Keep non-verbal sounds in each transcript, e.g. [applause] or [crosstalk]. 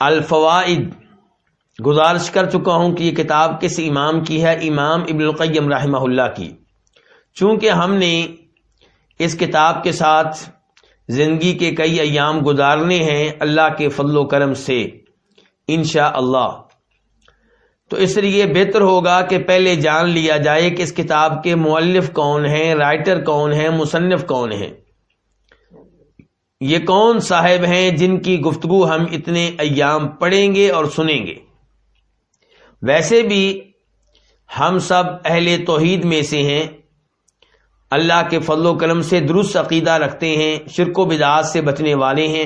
الفوائد گزارش کر چکا ہوں کہ یہ کتاب کس امام کی ہے؟ امام ابن القیم رحمہ اللہ کی۔ چونکہ ہم نے اس کتاب کے ساتھ زندگی کے کئی ایام گزارنے ہیں اللہ کے فضل و کرم سے انشاء اللہ تو اس لیے بہتر ہوگا کہ پہلے جان لیا جائے کہ اس کتاب کے مؤلف کون ہیں، رائٹر کون ہیں، مصنف کون ہیں۔ یہ کون صاحب ہیں جن کی گفتگو ہم اتنے ایام پڑھیں گے اور سنیں گے؟ ویسے بھی ہم سب اہل توحید میں سے ہیں۔ اللہ کے فضل و کرم سے درست عقیدہ رکھتے ہیں، شرک و بدعات سے بچنے والے ہیں۔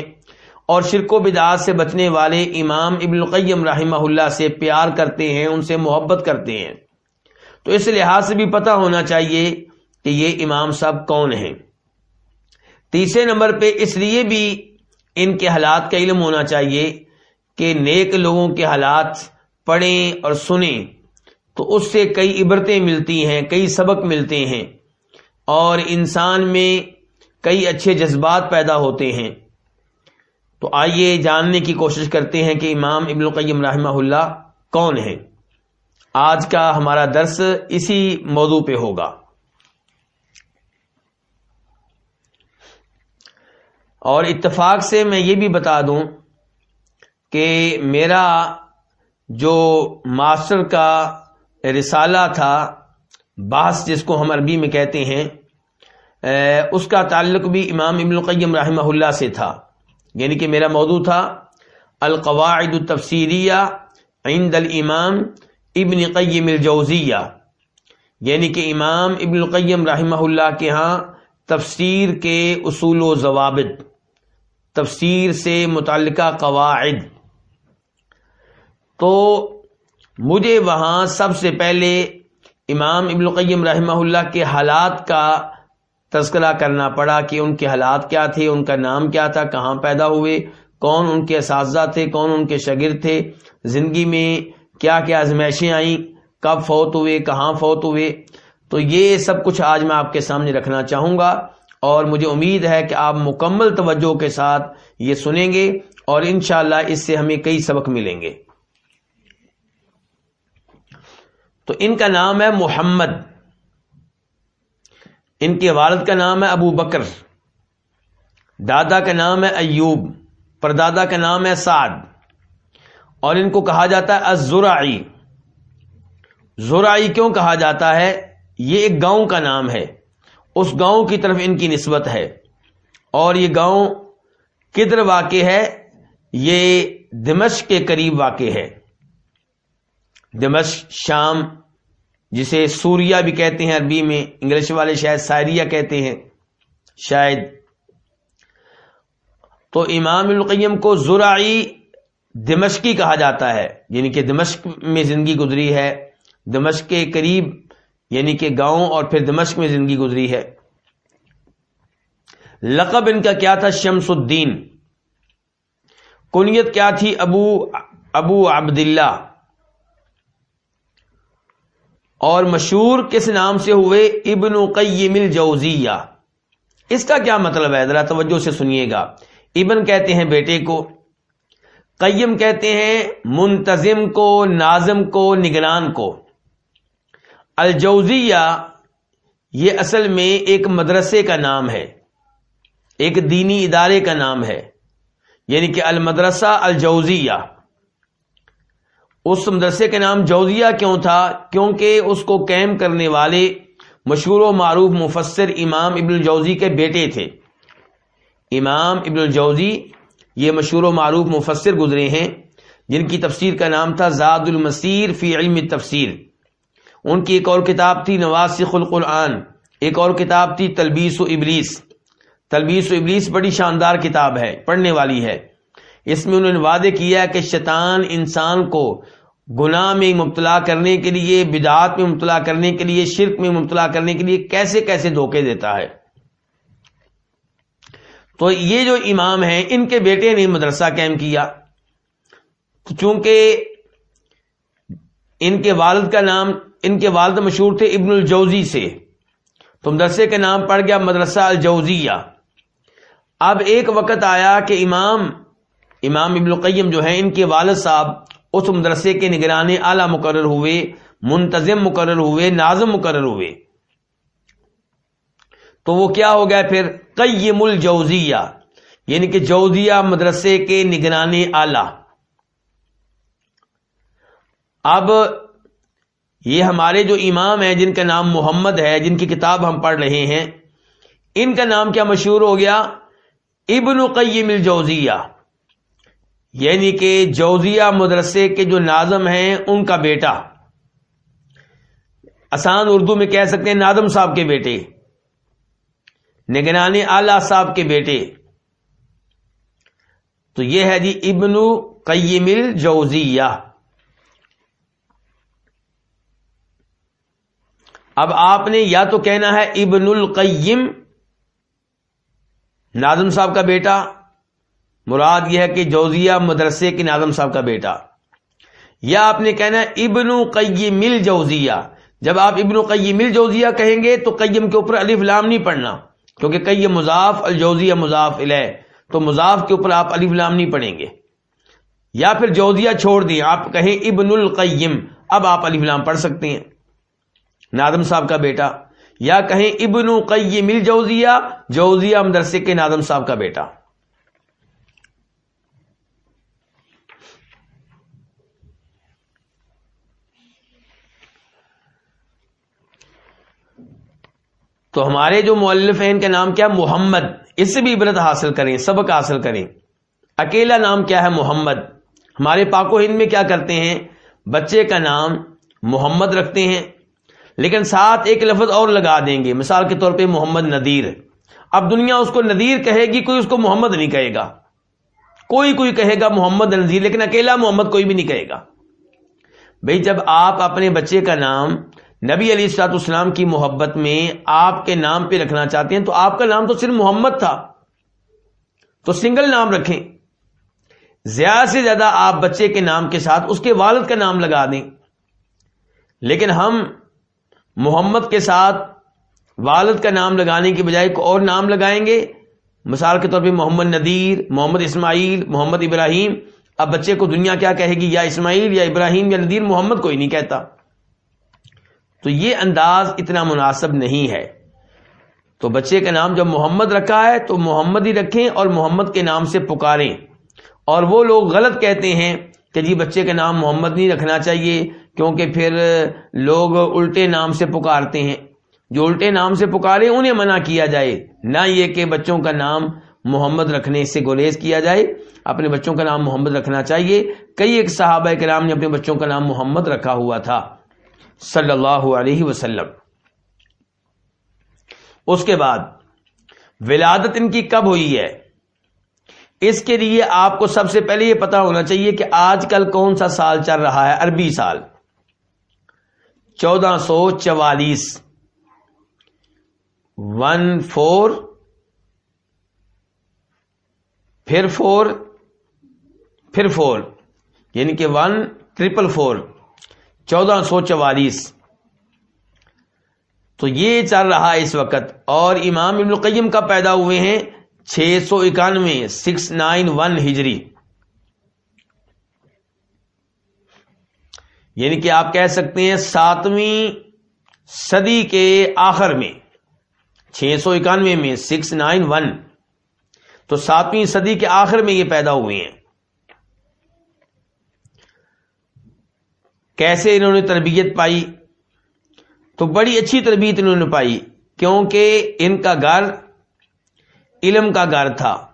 اور شرک و بدعات سے بچنے والے امام ابن القیم رحمہ اللہ سے پیار کرتے ہیں، ان سے محبت کرتے ہیں۔ تو اس لحاظ سے بھی پتہ ہونا چاہیے کہ یہ امام صاحب کون ہیں۔ تیسرے نمبر پہ اس لیے بھی ان کے حالات کا علم ہونا چاہیے کہ نیک لوگوں کے حالات پڑھیں اور سنیں تو اس سے کئی عبرتیں ملتی ہیں، کئی سبق ملتے ہیں اور انسان میں کئی اچھے جذبات پیدا ہوتے ہیں۔ تو آئیے جاننے کی کوشش کرتے ہیں کہ امام ابن القیم رحمہ اللہ کون ہے آج کا ہمارا درس اسی موضوع پہ ہوگا۔ اور اتفاق سے میں یہ بھی بتا دوں کہ میرا جو ماسٹر کا رسالہ تھا باس جس کو ہم عربی میں کہتے ہیں اس کا تعلق بھی امام ابن القیم رحمہ اللہ سے تھا۔ یعنی کہ میرا موضوع تھا، القواعد التفسیریہ عند الامام ابن قیم الجوزیہ۔ یعنی کہ امام ابن القیم رحمہ اللہ کے ہاں تفسیر کے اصول و ضوابط۔ تفسیر سے متعلقہ قواعد۔ تو مجھے وہاں سب سے پہلے امام ابن القیم رحمہ اللہ کے حالات کا تذکرہ کرنا پڑا کہ ان کے حالات کیا تھے، ان کا نام کیا تھا، کہاں پیدا ہوئے، کون ان کے اساتذہ تھے، کون ان کے شگرد تھے، زندگی میں کیا کیا آزمائشیں آئیں، کب فوت ہوئے، کہاں فوت ہوئے۔ تو یہ سب کچھ آج میں آپ کے سامنے رکھنا چاہوں گا۔ اور مجھے امید ہے کہ آپ مکمل توجہ کے ساتھ یہ سنیں گے اور انشاءاللہ اس سے ہمیں کئی سبق ملیں گے۔ تو ان کا نام ہے محمد۔ ان کے والد کا نام ہے ابو بکر۔ دادا کا نام ہے ایوب۔ پردادا کا نام ہے سعد۔ اور ان کو کہا جاتا ہے ازرائی زرائی کیوں کہا جاتا ہے؟ یہ ایک گاؤں کا نام ہے۔ اس گاؤں کی طرف ان کی نسبت ہے۔ اور یہ گاؤں کدھر واقع ہے؟ یہ دمشق کے قریب واقع ہے۔ دمشق، شام، جسے سوریا بھی کہتے ہیں عربی میں، انگلش والے شاید سائریہ کہتے ہیں، شاید۔ تو امام القیم کو زراعی دمشقی کہا جاتا ہے یعنی کہ دمشق میں زندگی گزری ہے۔ دمشق کے قریب یعنی کہ گاؤں اور پھر دمشق میں زندگی گزری ہے۔ لقب ان کا کیا تھا؟ شمس الدین۔ کنیت کیا تھی؟ ابو ابو عبداللہ۔ اور مشہور کس نام سے ہوئے؟ ابن قیم الجوزیہ۔ اس کا کیا مطلب ہے؟ ذرا توجہ سے سنیے گا۔ ابن کہتے ہیں بیٹے کو، قیم کہتے ہیں منتظم کو نازم کو، نگران کو۔ الجوزیہ یہ اصل میں ایک مدرسے کا نام ہے، ایک دینی ادارے کا نام ہے یعنی کہ المدرسہ الجوزیہ۔ اس مدرسے کے نام جوزیہ کیوں تھا؟ کیونکہ اس کو قائم کرنے والے مشہور و معروف مفسر امام ابن الجوزی کے بیٹے تھے۔ امام ابن الجوزی یہ مشہور و معروف مفسر گزرے ہیں، جن کی تفسیر کا نام تھا زاد المسیر فی علم تفسیر ان کی ایک اور کتاب تھی نواسخ القرآن، ایک اور کتاب تھی تلبیس و ابلیس۔ تلبیس و ابلیس بڑی شاندار کتاب ہے، پڑھنے والی ہے۔ اس میں انہوں نے وعدے کیا کہ شیطان انسان کو گناہ میں مبتلا کرنے کے لیے، بدعات میں مبتلا کرنے کے لیے، شرک میں مبتلا کرنے کے لیے کیسے کیسے دھوکے دیتا ہے۔ تو یہ جو امام ہیں، ان کے بیٹے نے مدرسہ قائم کیا۔ چونکہ ان کے والد کا نام ان کے والد مشہور تھے ابن الجوزی سے۔ تو مدرسے کا نام پڑ گیا، مدرسہ الجوزیہ۔ اب ایک وقت آیا کہ امام امام ابن القیم جو ہیں، ان کے والد صاحب اس مدرسے کے نگرانی اعلی مقرر ہوئے، منتظم مقرر ہوئے نازم مقرر ہوئے۔ تو وہ کیا ہو گیا پھر؟ قیم الجوزیہ یعنی کہ جوزیہ مدرسے کے نگرانی آلہ اب یہ ہمارے جو امام ہیں، جن کا نام محمد ہے، جن کی کتاب ہم پڑھ رہے ہیں، ان کا نام کیا مشہور ہو گیا؟ ابن قیم الجوزیہ۔ یعنی کہ جوزیہ مدرسے کے جو ناظم ہیں، ان کا بیٹا۔ آسان اردو میں کہہ سکتے ہیں نادم صاحب کے بیٹے۔ نگرانی آلہ صاحب کے بیٹے۔ تو یہ ہے جی ابن قیم الجوزیہ۔ اب آپ نے یا تو کہنا ہے ابن القیم ناظم صاحب کا بیٹا، مراد یہ ہے کہ جوزیہ مدرسے کے ناظم صاحب کا بیٹا۔ یا آپ نے کہنا ہے ابن قیم الجوزیہ، جب آپ ابن قیم الجوزیہ کہیں گے تو قیم کے اوپر الف لام نہیں پڑھنا، کیونکہ کئی مضاف، الجوزیہ مضاف الہ تو مضاف کے اوپر آپ الف لام نہیں پڑھیں گے۔ یا پھر جوزیہ چھوڑ دیں، آپ کہیں ابن القیم، اب آپ الف لام پڑھ سکتے ہیں۔ نادم صاحب کا بیٹا، یا کہیں ابن قیم الجوزیہ، جوزیہ مدرسے کے نادم صاحب کا بیٹا۔ تو ہمارے جو مولف ہیں، ان کا نام کیا؟ محمد۔ اس سے بھی عبرت حاصل کریں، سبق حاصل کریں۔ اکیلا نام کیا ہے؟ محمد۔ ہمارے پاک و ہند میں کیا کرتے ہیں؟ بچے کا نام محمد رکھتے ہیں۔ لیکن ساتھ ایک لفظ اور لگا دیں گے۔ مثال کے طور پہ محمد ندیر اب دنیا اس کو ندیر کہے گی، کوئی اس کو محمد نہیں کہے گا۔ کوئی کوئی کہے گا محمد نذیر، لیکن اکیلا محمد کوئی بھی نہیں کہے گا۔ بھئی جب آپ اپنے بچے کا نام نبی علی السلاط اسلام کی محبت میں آپ کے نام پہ رکھنا چاہتے ہیں، تو آپ کا نام تو صرف محمد تھا۔ تو سنگل نام رکھیں۔ زیادہ سے زیادہ آپ بچے کے نام کے ساتھ اس کے والد کا نام لگا دیں۔ لیکن ہم محمد کے ساتھ والد کا نام لگانے کی بجائے کوئی اور نام لگائیں گے؟ مثال کے طور پہ محمد ندیر محمد اسماعیل، محمد ابراہیم۔ اب بچے کو دنیا کیا کہے گی؟ یا اسماعیل، یا ابراہیم، یا ندیر محمد کوئی نہیں کہتا۔ تو یہ انداز اتنا مناسب نہیں ہے۔ تو بچے کا نام جب محمد رکھا ہے تو محمد ہی رکھیں اور محمد کے نام سے پکاریں۔ اور وہ لوگ غلط کہتے ہیں کہ جی بچے کا نام محمد نہیں رکھنا چاہیے۔ کیونکہ پھر لوگ الٹے نام سے پکارتے ہیں۔ جو الٹے نام سے پکارے، انہیں منع کیا جائے۔ نہ یہ کہ بچوں کا نام محمد رکھنے سے گریز کیا جائے۔ اپنے بچوں کا نام محمد رکھنا چاہیے۔ کئی ایک صحابہ کرام نے اپنے بچوں کا نام محمد رکھا ہوا تھا۔ صلی اللہ علیہ وسلم۔ اس کے بعد، ولادت ان کی کب ہوئی ہے؟ اس کے لیے آپ کو سب سے پہلے یہ پتا ہونا چاہیے کہ آج کل کون سا سال چل رہا ہے، عربی سال۔ چودہ سو چوالیس۔ ون فور، پھر فور پھر فور یعنی کہ ون ٹریپل فور، چودہ سو چوالیس۔ تو یہ چل رہا ہے اس وقت، اور امام ابن القیم کا پیدا ہوئے ہیں چھ سو اکانوے، سکس نائن ون ہجری۔ یعنی کہ آپ کہہ سکتے ہیں ساتویں صدی کے آخر میں، چھ سو اکانوے میں، سکس نائن ون۔ تو ساتویں صدی کے آخر میں یہ پیدا ہوئے ہیں۔ کیسے انہوں نے تربیت پائی؟ تو بڑی اچھی تربیت انہوں نے پائی، کیونکہ ان کا گھر علم کا گھر تھا۔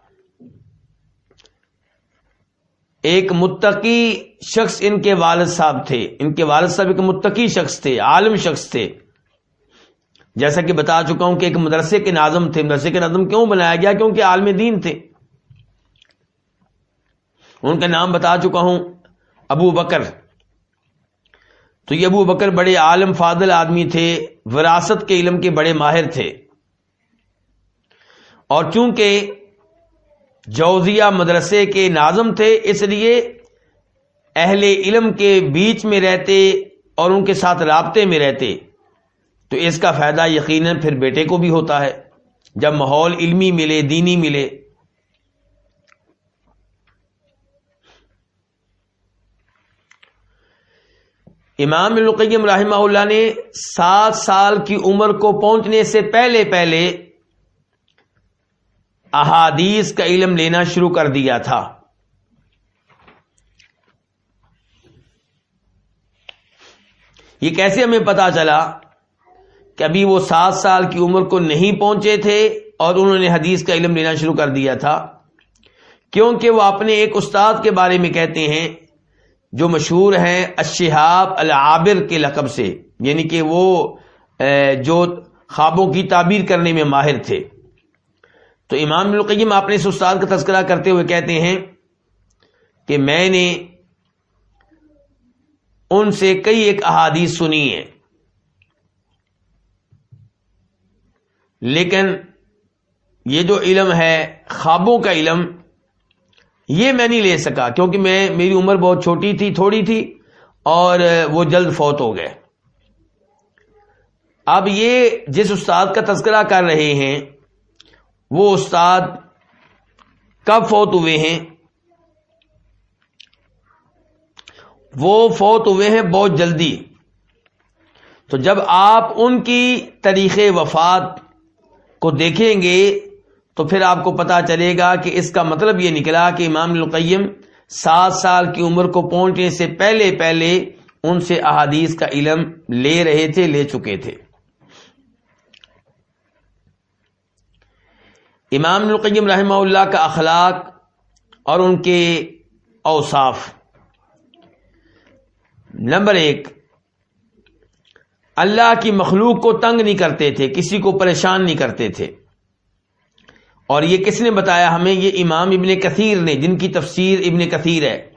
ایک متقی شخص ان کے والد صاحب تھے۔ ان کے والد صاحب ایک متقی شخص تھے، عالم شخص تھے۔ جیسا کہ بتا چکا ہوں کہ ایک مدرسے کے ناظم تھے۔ مدرسے کے ناظم کیوں بنایا گیا؟ کیونکہ عالم دین تھے۔ ان کا نام بتا چکا ہوں، ابو بکر۔ تو یہ ابو بکر بڑے عالم، فاضل آدمی تھے، وراثت کے علم کے بڑے ماہر تھے۔ اور چونکہ جوزیہ مدرسے کے ناظم تھے، اس لیے اہل علم کے بیچ میں رہتے اور ان کے ساتھ رابطے میں رہتے۔ تو اس کا فائدہ یقیناً پھر بیٹے کو بھی ہوتا ہے۔ جب ماحول علمی ملے، دینی ملے۔ امام القیم رحمہ اللہ نے سات سال کی عمر کو پہنچنے سے پہلے پہلے احادیث کا علم لینا شروع کر دیا تھا۔ یہ کیسے ہمیں پتا چلا کہ ابھی وہ سات سال کی عمر کو نہیں پہنچے تھے اور انہوں نے حدیث کا علم لینا شروع کر دیا تھا؟ کیونکہ وہ اپنے ایک استاد کے بارے میں کہتے ہیں، جو مشہور ہیں اشہاب العابر کے لقب سے یعنی کہ وہ جو خوابوں کی تعبیر کرنے میں ماہر تھے۔ تو امام القیم اپنے اس استاد کا تذکرہ کرتے ہوئے کہتے ہیں کہ میں نے ان سے کئی ایک احادیث سنی ہے لیکن یہ جو علم ہے، خوابوں کا علم، یہ میں نہیں لے سکا کیونکہ میں، میری عمر بہت چھوٹی تھی، تھوڑی تھی اور وہ جلد فوت ہو گئے۔ اب یہ جس استاد کا تذکرہ کر رہے ہیں وہ استاد کب فوت ہوئے ہیں؟ وہ فوت ہوئے ہیں بہت جلدی۔ تو جب آپ ان کی تاریخ وفات کو دیکھیں گے، تو پھر آپ کو پتا چلے گا کہ اس کا مطلب یہ نکلا کہ امام القیم سات سال کی عمر کو پہنچنے سے پہلے پہلے ان سے احادیث کا علم لے رہے تھے، لے چکے تھے۔ امام القیم رحمہ اللہ کا اخلاق اور ان کے اوصاف۔ نمبر ایک، اللہ کی مخلوق کو تنگ نہیں کرتے تھے، کسی کو پریشان نہیں کرتے تھے۔ اور یہ کس نے بتایا ہمیں؟ یہ امام ابن کثیر نے، جن کی تفسیر ابن کثیر ہے۔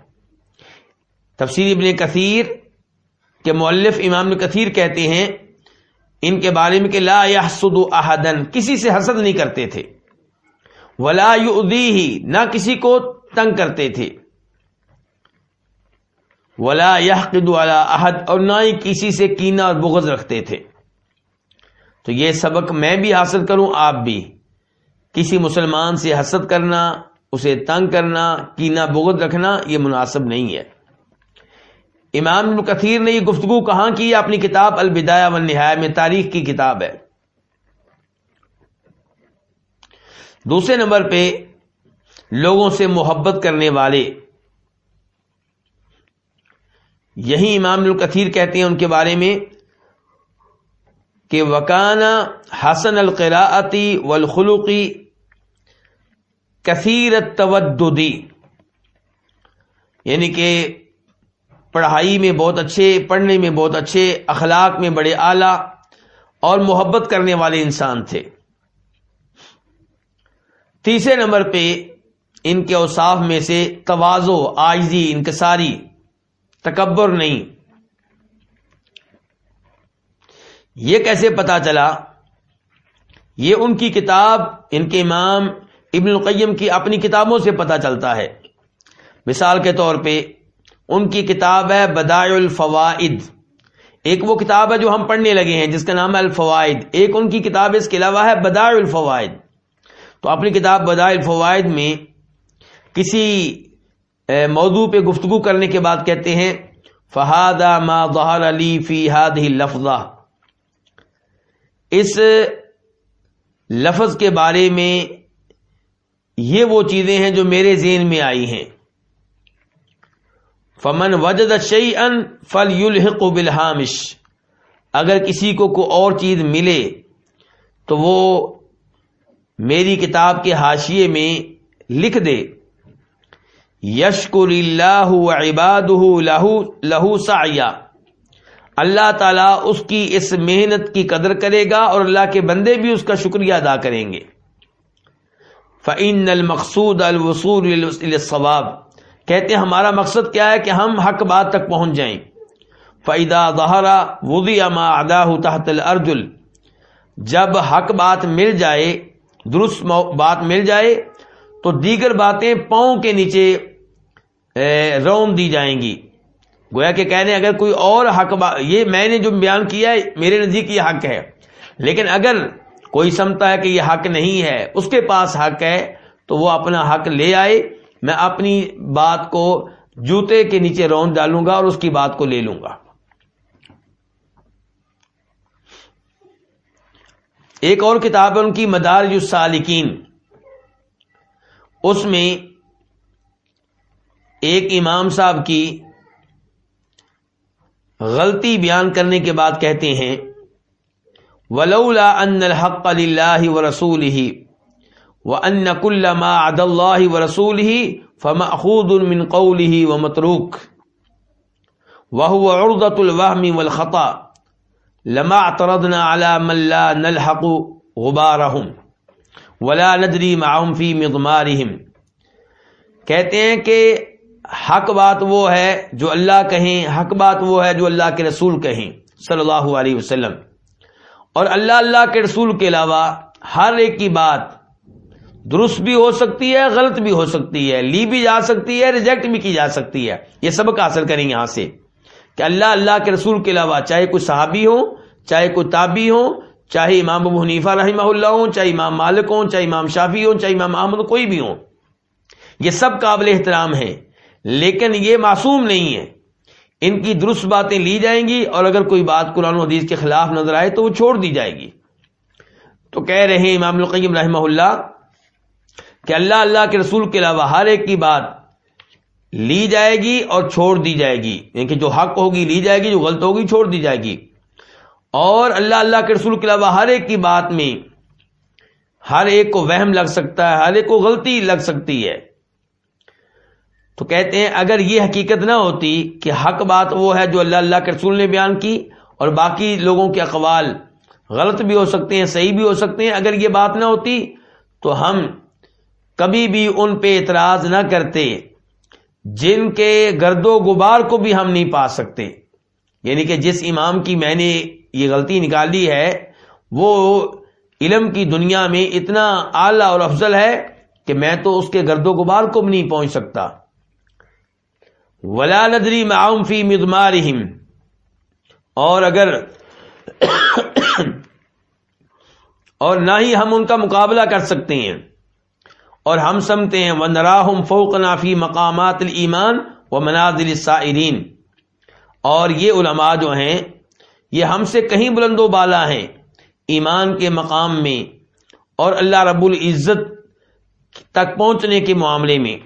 تفسیر ابن کثیر کے مولف امام کثیر کہتے ہیں، ان کے بارے میں کہ لا یحسد احدن کسی سے حسد نہیں کرتے تھے۔ ولا ہی نہ کسی کو تنگ کرتے تھے۔ ولا ولا احد، اور نہ ہی کسی سے کینا اور بغض رکھتے تھے۔ تو یہ سبق میں بھی حاصل کروں، آپ بھی۔ کسی مسلمان سے حسد کرنا، اسے تنگ کرنا، کینا بغد رکھنا، یہ مناسب نہیں ہے۔ امام کثیر نے یہ گفتگو کہاں کی؟ اپنی کتاب البدایہ و نہایہ میں، تاریخ کی کتاب ہے۔ دوسرے نمبر پہ لوگوں سے محبت کرنے والے۔ یہی امام الکثیر کہتے ہیں ان کے بارے میں کہ وکانا حسن القراعتی والخلقی کثیر تودی یعنی کہ پڑھائی میں بہت اچھے، پڑھنے میں بہت اچھے، اخلاق میں بڑے اعلی اور محبت کرنے والے انسان تھے۔ تیسرے نمبر پہ ان کے اوصاف میں سے توازو، آجزی، انکساری، تکبر نہیں۔ یہ کیسے پتا چلا؟ یہ ان کی کتاب، ان کے امام ابن القیم کی اپنی کتابوں سے پتا چلتا ہے۔ مثال کے طور پہ، ان کی کتاب ہے بدائع الفوائد۔ ایک وہ کتاب ہے جو ہم پڑھنے لگے ہیں، جس کا نام ہے الفوائد۔ ایک ان کی کتاب اس کے علاوہ ہے بدائع الفوائد۔ تو اپنی کتاب بدائع الفوائد میں کسی موضوع پہ گفتگو کرنے کے بعد کہتے ہیں فہادہ ما ظہر علی فی ہاد ہی لفظہ اس لفظ کے بارے میں یہ وہ چیزیں ہیں جو میرے ذہن میں آئی ہیں۔ فمن وجد شعی ان فل یلحق بالحامش۔ اگر کسی کو کوئی اور چیز ملے تو وہ میری کتاب کے حاشیے میں لکھ دے۔ یشکر اللہ عباد لہو لہو سایہ اللہ تعالیٰ اس کی اس محنت کی قدر کرے گا اور اللہ کے بندے بھی اس کا شکریہ ادا کریں گے۔ فعین المقصود الوصول ثواب کہتے ہیں، ہمارا مقصد کیا ہے کہ ہم حق بات تک پہنچ جائیں۔ فعدا ظہرا ودی اما ادا تحت الرجل جب حق بات مل جائے درست بات مل جائے تو دیگر باتیں پاؤں کے نیچے روم دی جائیں گی۔ گویا کہ کہنے، اگر کوئی اور حق یہ میں نے جو بیان کیا ہے، میرے نزدیک یہ حق ہے۔ لیکن اگر کوئی سمتا ہے کہ یہ حق نہیں ہے، اس کے پاس حق ہے، تو وہ اپنا حق لے آئے۔ میں اپنی بات کو جوتے کے نیچے رون ڈالوں گا اور اس کی بات کو لے لوں گا۔ ایک اور کتاب ہے ان کی مدارج السالکین اس میں ایک امام صاحب کی غلطی بیان کرنے کے بعد کہتے ہیں، ولولا ان الحق للہ و رسول ہی و ان کل ما عد اللہ و رسول ہی فمأخوذ من قوله و متروک وهو عرضة الوهم والخطا لما اعترضنا على من لا نلحق غبارهم ولا ندری معهم في مضمارهم. کہتے ہیں کہ حق بات وہ ہے جو اللہ کہیں، حق بات وہ ہے جو اللہ کے رسول کہیں، صلی اللہ علیہ وسلم. اور اللہ اللہ کے رسول کے علاوہ ہر ایک کی بات درست بھی ہو سکتی ہے، غلط بھی ہو سکتی ہے، لی بھی جا سکتی ہے، ریجیکٹ بھی کی جا سکتی ہے، یہ سبق حاصل کریں یہاں سے۔ کہ اللہ اللہ کے رسول کے علاوہ چاہے کوئی صحابی ہو چاہے کوئی تابی ہو چاہے امام ابو حنیفہ رحمہ اللہ ہوں، چاہے امام مالک ہوں، چاہے امام شافی ہوں، چاہے امام احمد، کوئی بھی ہوں۔ یہ سب قابل احترام ہے لیکن یہ معصوم نہیں ہے ان کی درست باتیں لی جائیں گی اور اگر کوئی بات قرآن و حدیث کے خلاف نظر آئے تو وہ چھوڑ دی جائے گی۔ تو کہہ رہے ہیں امام القیم رحمہ اللہ کہ اللہ اللہ کے رسول کے علاوہ ہر ایک کی بات لی جائے گی اور چھوڑ دی جائے گی۔ یعنی کہ جو حق ہوگی لی جائے گی، جو غلط ہوگی چھوڑ دی جائے گی۔ اور اللہ اللہ کے رسول کے علاوہ ہر ایک کی بات میں ہر ایک کو وہم لگ سکتا ہے، ہر ایک کو غلطی لگ سکتی ہے۔ تو کہتے ہیں، اگر یہ حقیقت نہ ہوتی کہ حق بات وہ ہے جو اللہ اللہ کے رسول نے بیان کی اور باقی لوگوں کے اقوال غلط بھی ہو سکتے ہیں، صحیح بھی ہو سکتے ہیں، اگر یہ بات نہ ہوتی تو ہم کبھی بھی ان پہ اعتراض نہ کرتے۔ جن کے گرد و غبار کو بھی ہم نہیں پا سکتے۔ یعنی کہ جس امام کی میں نے یہ غلطی نکالی ہے، وہ علم کی دنیا میں اتنا اعلی اور افضل ہے کہ میں تو اس کے گرد و غبار کو بھی نہیں پہنچ سکتا۔ ولا ندری معاون فی مدمارہم اور اگر [coughs] اور نہ ہی ہم ان کا مقابلہ کر سکتے ہیں۔ اور ہم سمتے ہیں ونراہم فوق نافی مقامات المان و منازل السائرین اور یہ علماء جو ہیں، یہ ہم سے کہیں بلند و بالا ہیں، ایمان کے مقام میں اور اللہ رب العزت تک پہنچنے کے معاملے میں۔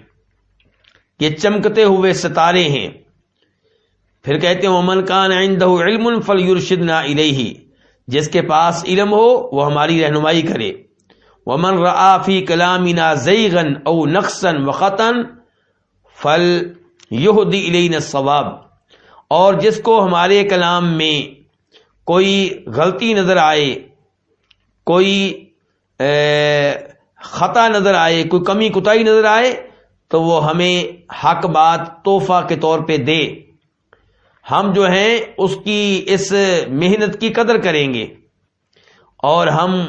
یہ چمکتے ہوئے ستارے ہیں۔ پھر کہتے ہیں، ومن کان عندہ علم فل الیہ جس کے پاس علم ہو، وہ ہماری رہنمائی کرے۔ ومن رآ فی کلامنا زیغن او نقصن وخطن فل یہدی الینا اور جس کو ہمارے کلام میں کوئی غلطی نظر آئے، کوئی خطا نظر آئے، کوئی کمی کتائی نظر آئے، تو وہ ہمیں حق بات توحفہ کے طور پہ دے۔ ہم جو ہیں، اس کی، اس محنت کی قدر کریں گے۔ اور ہم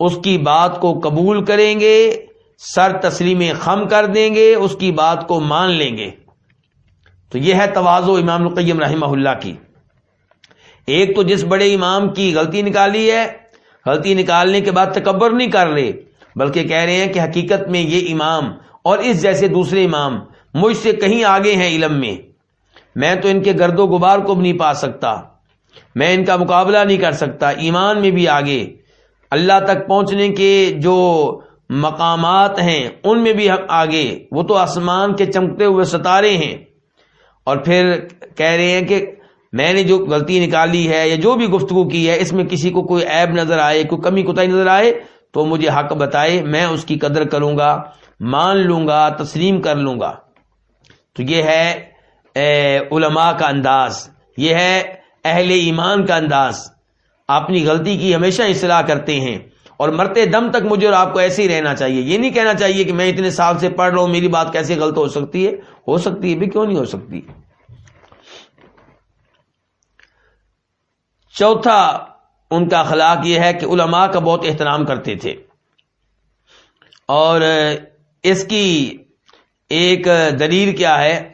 اس کی بات کو قبول کریں گے، سر تسلیم خم کر دیں گے، اس کی بات کو مان لیں گے۔ تو یہ ہے توازو امام القیم رحمہ اللہ کی۔ ایک تو جس بڑے امام کی غلطی نکالی ہے، غلطی نکالنے کے بعد تکبر نہیں کر رہے، بلکہ کہہ رہے ہیں کہ حقیقت میں یہ امام اور اس جیسے دوسرے امام مجھ سے کہیں آگے ہیں علم میں۔ میں تو ان کے گرد و غبار کو بھی نہیں پا سکتا، میں ان کا مقابلہ نہیں کر سکتا، ایمان میں بھی آگے۔ اللہ تک پہنچنے کے جو مقامات ہیں، ان میں بھی ہم آگے، وہ تو آسمان کے چمکتے ہوئے ستارے ہیں۔ اور پھر کہہ رہے ہیں کہ میں نے جو غلطی نکالی ہے یا جو بھی گفتگو کی ہے، اس میں کسی کو کوئی عیب نظر آئے، کوئی کمی کوتا نظر آئے، تو مجھے حق بتائے، میں اس کی قدر کروں گا، مان لوں گا، تسلیم کر لوں گا۔ تو یہ ہے علماء کا انداز، یہ ہے اہل ایمان کا انداز۔ اپنی غلطی کی ہمیشہ اصلاح کرتے ہیں اور مرتے دم تک مجھے اور آپ کو ایسے ہی رہنا چاہیے۔ یہ نہیں کہنا چاہیے کہ میں اتنے سال سے پڑھ رہا ہوں، میری بات کیسے غلط ہو سکتی ہے؟ ہو سکتی ہے بھی، کیوں نہیں ہو سکتی؟ چوتھا، ان کا اخلاق یہ ہے کہ علماء کا بہت احترام کرتے تھے۔ اور اس کی ایک دلیل کیا ہے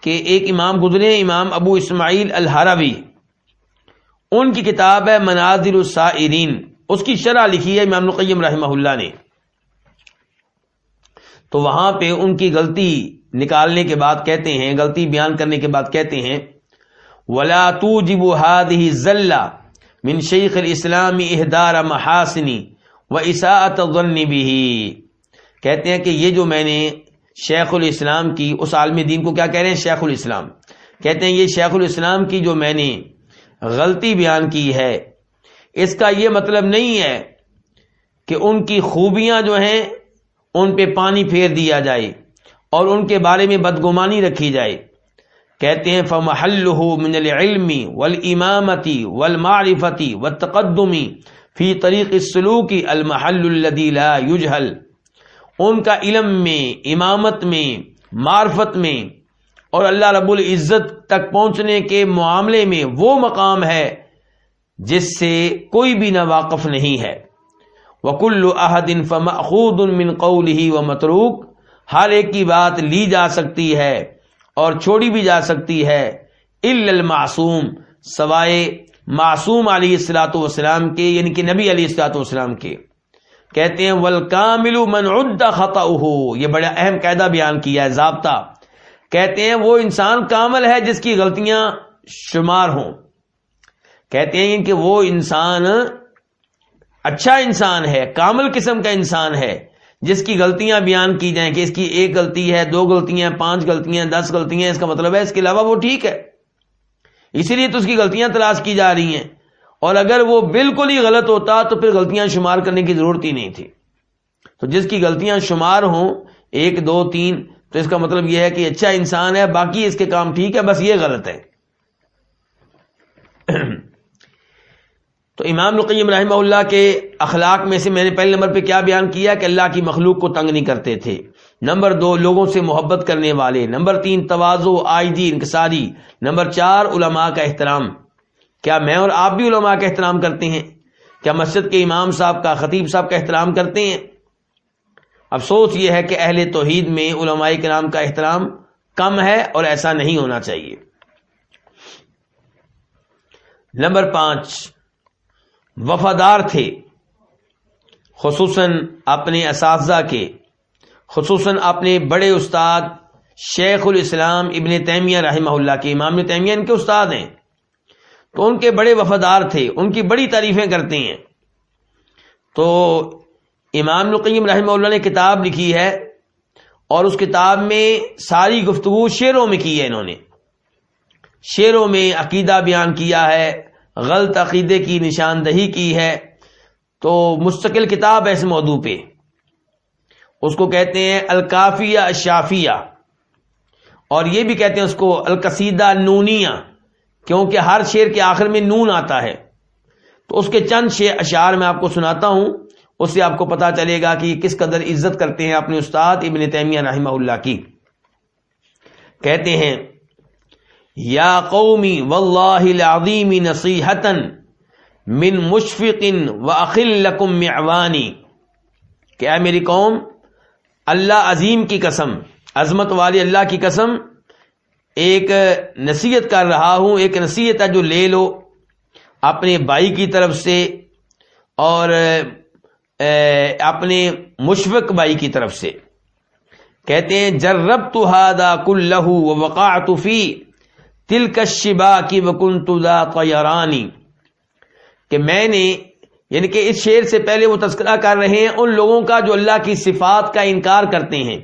کہ ایک امام، گزرے امام ابو اسماعیل الحروی ان کی کتاب ہے مناظر السائرین اس کی شرح لکھی ہے امام القیم رحمہ اللہ نے۔ تو وہاں پہ ان کی غلطی نکالنے کے بعد کہتے ہیں، غلطی بیان کرنے کے بعد کہتے ہیں، ولا تو جب ہاد من شیخ الاسلام اہدار محاسنی و اساعت بھی کہتے ہیں کہ یہ جو میں نے شیخ الاسلام کی، اس عالم دین کو کیا کہہ رہے ہیں؟ شیخ الاسلام۔ کہتے ہیں یہ شیخ الاسلام کی جو میں نے غلطی بیان کی ہے۔ اس کا یہ مطلب نہیں ہے کہ ان کی خوبیاں جو ہیں، ان پہ پانی پھیر دیا جائے اور ان کے بارے میں بدگمانی رکھی جائے۔ کہتے ہیں فمحل من العلمی ول امامتی ول معرفتی و تقدمی فی طریق سلوکی المحل لا یجہل ان کا علم میں، امامت میں، معرفت میں اور اللہ رب العزت تک پہنچنے کے معاملے میں وہ مقام ہے جس سے کوئی بھی نہ واقف نہیں ہے۔ وکل احدن فمخود من قول ہی و متروک ہر ایک کی بات لی جا سکتی ہے اور چھوڑی بھی جا سکتی ہے۔ المعصوم۔ سوائے معصوم علی السلاۃ والسلام کے یعنی کہ نبی علی السلاۃ والسلام کے۔ کہتے ہیں ولکامل من عد خطا یہ بڑا اہم قاعدہ بیان کیا ہے، ضابطہ۔ کہتے ہیں وہ انسان کامل ہے جس کی غلطیاں شمار ہوں۔ کہتے ہیں کہ وہ انسان اچھا انسان ہے، کامل قسم کا انسان ہے، جس کی غلطیاں بیان کی جائیں کہ اس کی ایک غلطی ہے، دو غلطیاں، پانچ غلطیاں، دس غلطیاں، اس کا مطلب ہے اس کے علاوہ وہ ٹھیک ہے۔ اسی لیے تو اس کی غلطیاں تلاش کی جا رہی ہیں۔ اور اگر وہ بالکل ہی غلط ہوتا تو پھر غلطیاں شمار کرنے کی ضرورت ہی نہیں تھی۔ تو جس کی غلطیاں شمار ہوں، ایک، دو، تین تو اس کا مطلب یہ ہے کہ اچھا انسان ہے، باقی اس کے کام ٹھیک ہے، بس یہ غلط ہے۔ تو امام القیم رحمہ اللہ کے اخلاق میں سے میں نے پہلے نمبر پہ کیا بیان کیا کہ اللہ کی مخلوق کو تنگ نہیں کرتے تھے۔ نمبر دو، لوگوں سے محبت کرنے والے۔ نمبر تین توازو آئیدی انکساری۔ نمبر چار، علماء کا احترام۔ کیا میں اور آپ بھی علماء کا احترام کرتے ہیں؟ کیا مسجد کے امام صاحب کا، خطیب صاحب کا احترام کرتے ہیں؟ افسوس یہ ہے کہ اہل توحید میں علماء کرام کا احترام کم ہے اور ایسا نہیں ہونا چاہیے۔ نمبر پانچ، وفادار تھے۔ خصوصاً اپنے اساتذہ کے، خصوصاً اپنے بڑے استاد شیخ الاسلام ابن تیمیہ رحمہ اللہ کے امام تیمیہ، ان کے استاد ہیں۔ تو ان کے بڑے وفادار تھے، ان کی بڑی تعریفیں کرتے ہیں۔ تو امام القیم رحمہ اللہ نے کتاب لکھی ہے اور اس کتاب میں ساری گفتگو شعروں میں کی ہے انہوں نے۔ شعروں میں عقیدہ بیان کیا ہے، غلط عقیدے کی نشاندہی کی ہے۔ تو مستقل کتاب ہے اس موضوع پہ۔ اس کو کہتے ہیں الکافیہ شافیہ اور یہ بھی کہتے ہیں اس کو القصیدہ نونیا کیونکہ ہر شعر کے آخر میں نون آتا ہے۔ تو اس کے چند شعر اشعار میں آپ کو سناتا ہوں۔ اس سے آپ کو پتا چلے گا کہ یہ کس قدر عزت کرتے ہیں اپنے استاد ابن تیمیہ رحمہ اللہ کی۔ کہتے ہیں، یا قومی واللہ العظیم نصیحتا من مشفق و اخل معوانی کہ اے میری قوم، اللہ عظیم کی قسم، عظمت والی اللہ کی قسم، ایک نصیحت کر رہا ہوں، ایک نصیحت ہے جو لے لو اپنے بھائی کی طرف سے اور اپنے مشفق بھائی کی طرف سے۔ کہتے ہیں جرب تو ہادا کل لہو وقا فی تل کشبا کی وکن تیارانی کہ میں نے یعنی کہ اس شعر سے پہلے وہ تذکرہ کر رہے ہیں ان لوگوں کا جو اللہ کی صفات کا انکار کرتے ہیں۔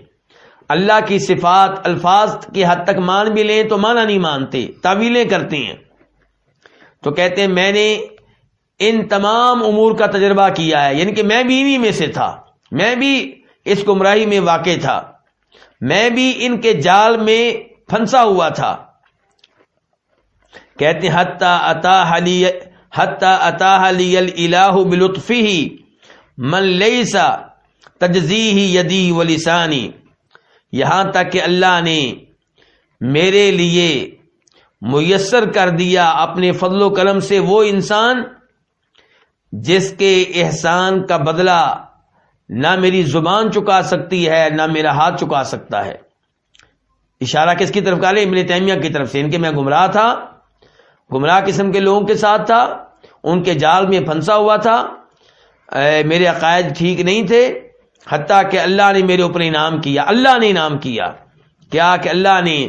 اللہ کی صفات الفاظ کی حد تک مان بھی لیں تو مانا نہیں مانتے، تعویلیں کرتے ہیں۔ تو کہتے ہیں، میں نے ان تمام امور کا تجربہ کیا ہے۔ یعنی کہ میں بھی انہی میں سے تھا۔ میں بھی اس گمراہی میں واقع تھا۔ میں بھی ان کے جال میں پھنسا ہوا تھا۔ کہتے ہیں، حتیٰ اتا حلی حتیٰ اتا حلی الہ بلطفی من لیسا تجزی یدی و لسانی۔ یہاں تک کہ اللہ نے میرے لیے میسر کر دیا اپنے فضل و کرم سے وہ انسان جس کے احسان کا بدلہ نہ میری زبان چکا سکتی ہے، نہ میرا ہاتھ چکا سکتا ہے۔ اشارہ کس کی طرف کالے ابن تیمیہ کی طرف سے۔ ان کے میں گمراہ تھا، گمراہ قسم کے لوگوں کے ساتھ تھا، ان کے جال میں پھنسا ہوا تھا۔ میرے عقائد ٹھیک نہیں تھے، حتیٰ کہ اللہ نے میرے اوپر انعام کیا۔ اللہ نے انعام کیا۔ کیا کہ اللہ نے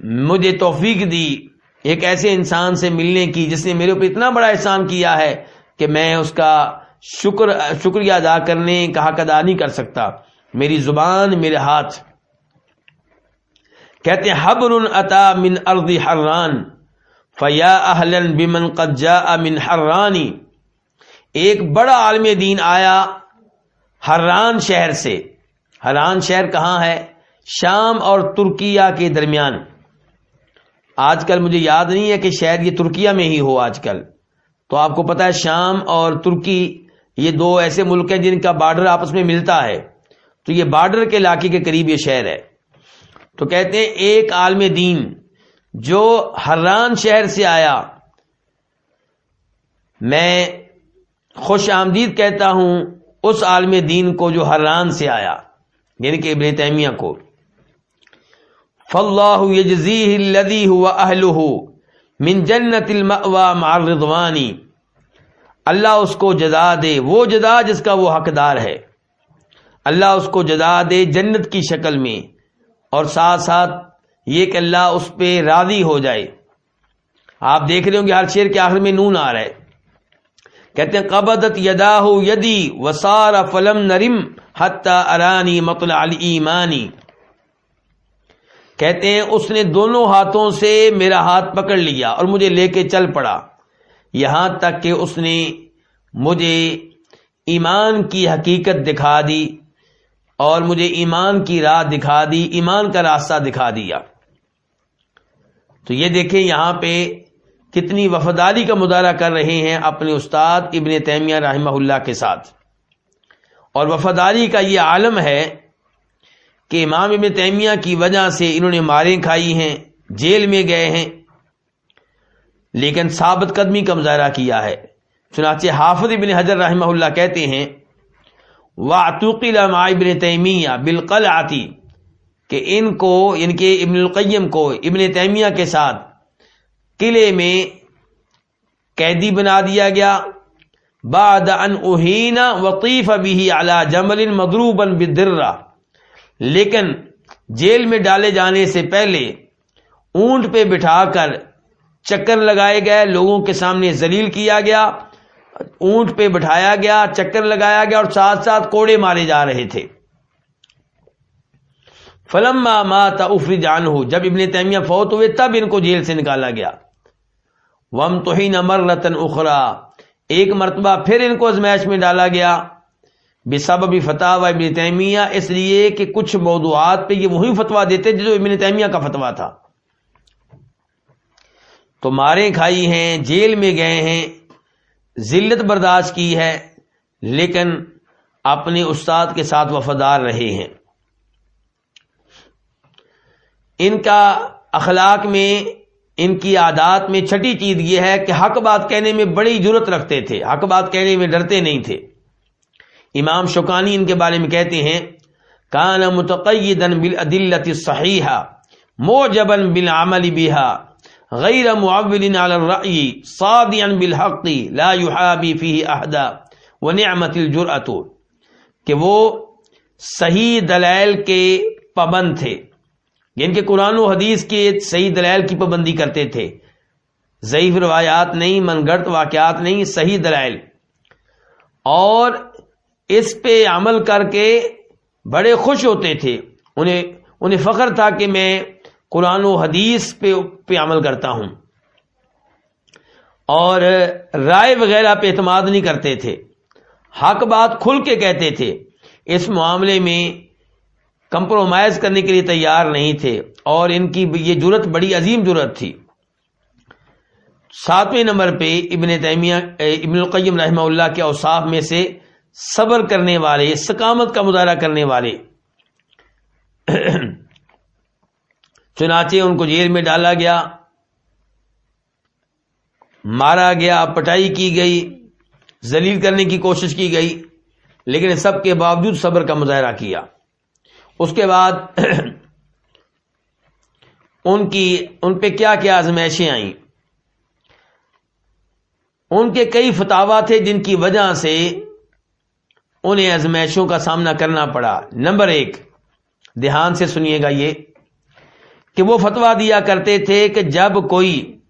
مجھے توفیق دی، ایک ایسے انسان سے ملنے کی جس نے میرے اوپر اتنا بڑا احسان کیا ہے۔ کہ میں اس کا شکر، شکریہ ادا کرنے کا حق ادا نہیں کر سکتا۔ میری زبان، میرے ہاتھ۔ کہتے حبر عطا من ارض حران، فیا اہلن بمن قد جاء من حرانی۔ ایک بڑا عالم دین آیا حران شہر سے۔ حران شہر کہاں ہے؟ شام اور ترکیہ کے درمیان۔ آج کل مجھے یاد نہیں ہے کہ شاید یہ ترکیہ میں ہی ہو آج کل۔ تو آپ کو پتا ہے شام اور ترکی یہ دو ایسے ملک ہیں جن کا بارڈر آپس میں ملتا ہے۔ تو یہ بارڈر کے علاقے کے قریب یہ شہر ہے۔ تو کہتے ہیں ایک عالم دین جو حران شہر سے آیا۔ میں خوش آمدید کہتا ہوں اس عالم دین کو جو حران سے آیا یعنی کہ ابن تیمیہ کو۔ فلاح یجزیہ الذی ہوا اہلہ من جنت المأوا مع الرضوانی اللہ اس کو جزا دے، وہ جزا جس کا وہ حقدار ہے۔ اللہ اس کو جزا دے جنت کی شکل میں، اور ساتھ ساتھ یہ کہ اللہ اس پہ راضی ہو جائے۔ آپ دیکھ رہے ہوں گے ہر شیر کے آخر میں نون آ رہا ہے۔ کہتے ہیں، قبضت یدا یدی وسار فلم نرم حتی ارانی مطلع ایمانی کہتے ہیں اس نے دونوں ہاتھوں سے میرا ہاتھ پکڑ لیا اور مجھے لے کے چل پڑا۔ یہاں تک کہ اس نے مجھے ایمان کی حقیقت دکھا دی اور مجھے ایمان کی راہ دکھا دی، ایمان کا راستہ دکھا دیا۔ تو یہ دیکھیں یہاں پہ کتنی وفاداری کا مظاہرہ کر رہے ہیں اپنے استاد ابن تیمیہ رحمہ اللہ کے ساتھ۔ اور وفاداری کا یہ عالم ہے کہ امام ابن تیمیہ کی وجہ سے انہوں نے ماریں کھائی ہیں، جیل میں گئے ہیں۔ لیکن ثابت قدمی کا مظاہرہ کیا ہے۔ چنانچہ حافظ ابن حجر رحمہ اللہ کہتے ہیں مع ابن تیمیہ بالقل آتی کہ ان کو، ان کے ابن القیم کو ابن تیمیہ کے ساتھ قلعے میں قیدی بنا دیا گیا۔ بعد ان اہین وطیف بھی اعلی جمل مدروبا بدرہ لیکن جیل میں ڈالے جانے سے پہلے اونٹ پہ بٹھا کر چکر لگائے گئے، لوگوں کے سامنے ذلیل کیا گیا، اونٹ پہ بٹھایا گیا، چکر لگایا گیا اور ساتھ ساتھ کوڑے مارے جا رہے تھے۔ فلم مات افری جان ہو جب ابن تیمیہ فوت ہوئے، تب ان کو جیل سے نکالا گیا۔ وم تو ہی نمر رتن اخرا ایک مرتبہ پھر ان کو ازمائش میں ڈالا گیا۔ بے سب ابھی فتح و ابن تیمیہ، اس لیے کہ کچھ موضوعات پہ یہ وہی فتوا دیتے جو ابن تیمیہ کا فتوا تھا۔ تو مارے کھائی ہیں، جیل میں گئے ہیں، ذلت برداشت کی ہے، لیکن اپنے استاد کے ساتھ وفادار رہے ہیں۔ ان کا اخلاق میں، ان کی عادات میں چھٹی چیز یہ ہے کہ حق بات کہنے میں بڑی ضرورت رکھتے تھے، حق بات کہنے میں ڈرتے نہیں تھے۔ امام شوکانی ان کے بارے میں کہتے ہیں، کان متقیدن بالعدلت الصحیحہ موجبن بالعمل بها غیر معول على الرأي صادعا بالحق، لا يحابي فيه احدا، ونعمت الجرأة کہ وہ صحیح دلائل کے پابند تھے یعنی کہ قرآن و حدیث کے صحیح دلائل کی پابندی کرتے تھے۔ ضعیف روایات نہیں من گڑت واقعات نہیں، صحیح دلائل۔ اور اس پہ عمل کر کے بڑے خوش ہوتے تھے۔ انہیں انہیں فخر تھا کہ میں قرآن و حدیث پہ پہ عمل کرتا ہوں۔ اور رائے وغیرہ پہ اعتماد نہیں کرتے تھے۔ حق بات کھل کے کہتے تھے۔ اس معاملے میں کمپرومائز کرنے کے لیے تیار نہیں تھے۔ اور ان کی یہ جرت بڑی عظیم جرت تھی۔ ساتویں نمبر پہ ابن تیمیہ، ابن القیم رحمہ اللہ کے اوصاف میں سے صبر کرنے والے، استقامت کا مظاہرہ کرنے والے۔ چنانچہ ان کو جیل میں ڈالا گیا، مارا گیا، پٹائی کی گئی، ذلیل کرنے کی کوشش کی گئی، لیکن سب کے باوجود صبر کا مظاہرہ کیا۔ اس کے بعد ان کی، ان پہ کیا کیا آزمائشیں آئیں۔ ان کے کئی فتوا تھے جن کی وجہ سے انہیں ازمائشوں کا سامنا کرنا پڑا۔ نمبر ایک، دھیان سے سنیے گا یہ کہ وہ فتوا دیا کرتے تھے کہ جب کوئی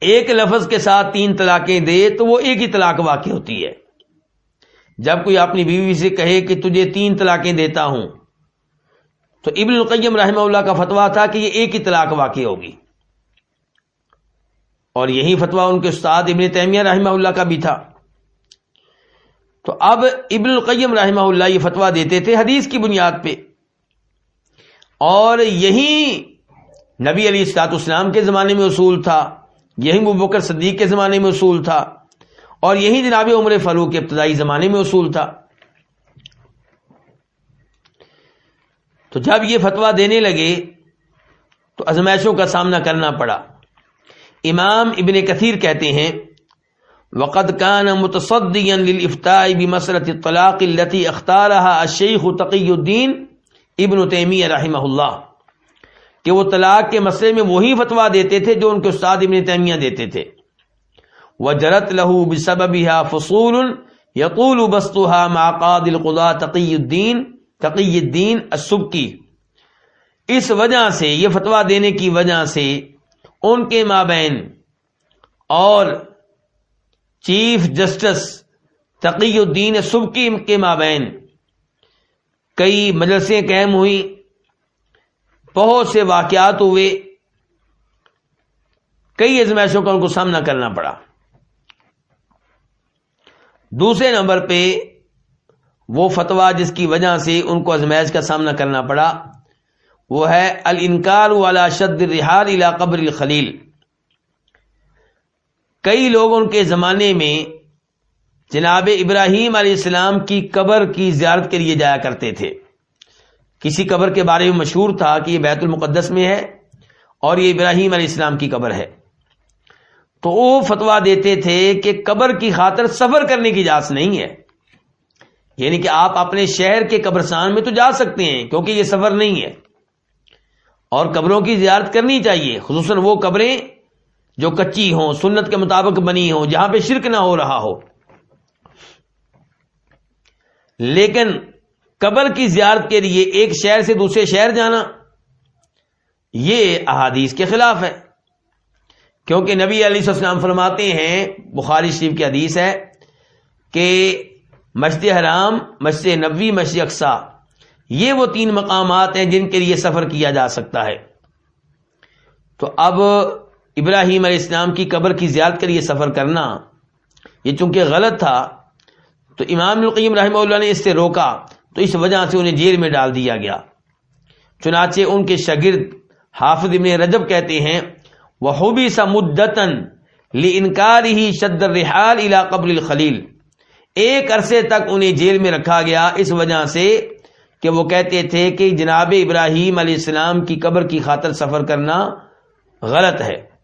ایک لفظ کے ساتھ تین طلاقیں دے تو وہ ایک ہی طلاق واقع ہوتی ہے۔ جب کوئی اپنی بیوی سے کہے کہ تجھے تین طلاقیں دیتا ہوں، تو ابن القیم رحمہ اللہ کا فتویٰ تھا کہ یہ ایک ہی طلاق واقع ہوگی۔ اور یہی فتویٰ ان کے استاد ابن تیمیہ رحمہ اللہ کا بھی تھا۔ تو اب ابن القیم رحمہ اللہ یہ فتویٰ دیتے تھے حدیث کی بنیاد پہ۔ اور یہی نبی علی اسلاط اسلام کے زمانے میں اصول تھا، یہی مبکر صدیق کے زمانے میں اصول تھا، اور یہی جناب عمر فاروق کے ابتدائی زمانے میں اصول تھا۔ تو جب یہ فتوا دینے لگے، تو ازمائشوں کا سامنا کرنا پڑا۔ امام ابن کثیر کہتے ہیں وقد كان متصديا للافتاء بمساله الطلاق التي اختارها الشيخ تقي الدين ابن تیمیہ رحمہ اللہ، کہ وہ طلاق کے مسئلے میں وہی فتوا دیتے تھے جو ان کے استاد ابن تیمیہ دیتے تھے۔ وجرت له بسببها فصول يطول بسطها مع قاد القضاء تقي الدين تقی الدین السبکی اس وجہ سے، یہ فتوا دینے کی وجہ سے ان کے مابین اور چیف جسٹس تقی الدین سبکی کے مابین کئی مجلسیں قائم ہوئی بہت سے واقعات ہوئے، کئی ازمائشوں کا ان کو سامنا کرنا پڑا۔ دوسرے نمبر پہ وہ فتوا جس کی وجہ سے ان کو ازمائش کا سامنا کرنا پڑا، وہ ہے الانکار والا شد رحال الا قبر الخلیل۔ کئی لوگ ان کے زمانے میں جناب ابراہیم علیہ السلام کی قبر کی زیارت کے لیے جایا کرتے تھے۔ کسی قبر کے بارے میں مشہور تھا کہ یہ بیت المقدس میں ہے اور یہ ابراہیم علیہ السلام کی قبر ہے۔ تو وہ فتوا دیتے تھے کہ قبر کی خاطر سفر کرنے کی اجازت نہیں ہے۔ یعنی کہ آپ اپنے شہر کے قبرستان میں تو جا سکتے ہیں کیونکہ یہ سفر نہیں ہے۔ اور قبروں کی زیارت کرنی چاہیے، خصوصاً وہ قبریں جو کچی ہوں، سنت کے مطابق بنی ہوں، جہاں پہ شرک نہ ہو رہا ہو۔ لیکن قبر کی زیارت کے لیے ایک شہر سے دوسرے شہر جانا، یہ احادیث کے خلاف ہے۔ کیونکہ نبی علیہ السلام فرماتے ہیں، بخاری شریف کی حدیث ہے کہ مسجد حرام، مسجد نبوی، مسجد اقسا یہ وہ تین مقامات ہیں جن کے لیے سفر کیا جا سکتا ہے۔ تو اب ابراہیم علیہ السلام کی قبر کی زیارت کے لیے سفر کرنا، یہ چونکہ غلط تھا، تو امام القیم رحمہ اللہ نے اس سے روکا، تو اس وجہ سے انہیں جیل میں ڈال دیا گیا۔ چنانچہ ان کے شاگرد حافظ ابن رجب کہتے ہیں وہ ہوبی سا مدتن لی انکار ہی شدر رحال الا قبل الخلیل ایک عرصے تک انہیں جیل میں رکھا گیا، اس وجہ سے کہ وہ کہتے تھے کہ جناب ابراہیم علیہ السلام کی قبر کی خاطر سفر کرنا غلط ہے۔